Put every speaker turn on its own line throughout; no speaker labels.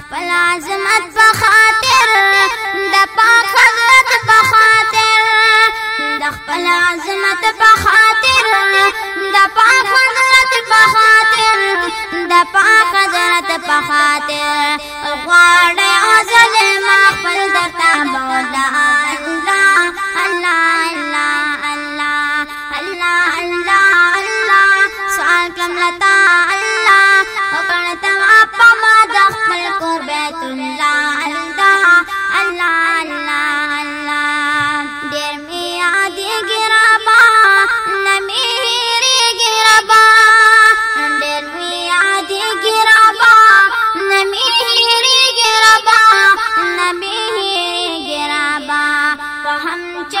خپل عظمت په خاطر د پاک حضرت په خاطر د خپل عظمت په خاطر د پاک حضرت په خاطر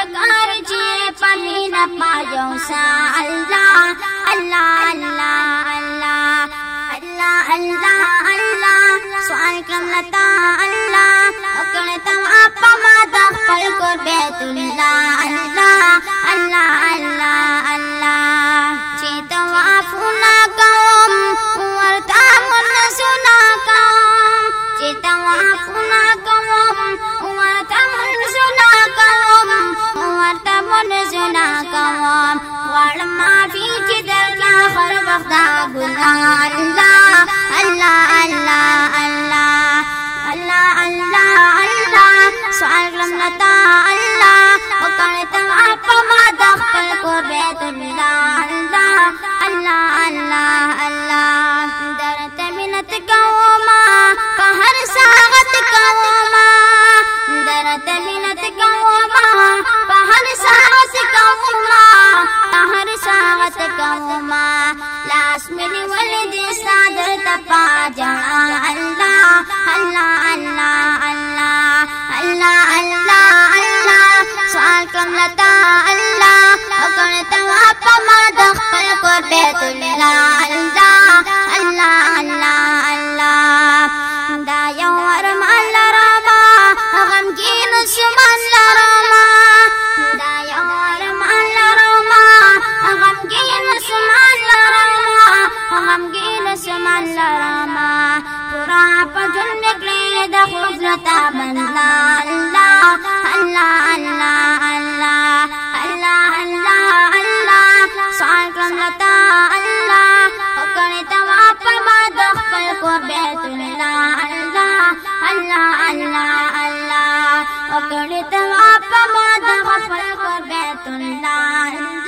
ہم چکر جی پمی نہ پاجو سا اللہ اللہ اللہ اللہ اللہ اللہ اللہ سوال کم لتا اللہ اکڑ تم آپ ما دخل کو بیت اللہ اللہ اللہ اللہ اللہ چیتا وافونا قوم ورتا من سنا قوم چیتا وافونا قوم ورتا من خربختا گناہ اللہ اللہ اللہ اللہ اللہ اللہ۔ اللہ سوال رمتا اللہ۔ وقالت آپ ما دخل کو بیت اللہ۔ اللہ اللہ اللہ۔ اللہ درت منت قوما قہر ساغت قوما درت منت قوما قہر ساغت قوما قہر ساغت قوما لاس اللہ اللہ اللہ اللہ اللہ اللہ اللہ سوال کم لتا اللہ اکڑ تواپ ما دخل کو خوف لتا بندلا اللہ اللہ اللہ اللہ اللہ اللہ اللہ سوال لتا اللہ اکڑی تواپ ما دخل کو بیت اللہ اللہ اللہ اللہ اللہ اکڑی تواپ ما دخل کو بیت اللہ اللہ اللہ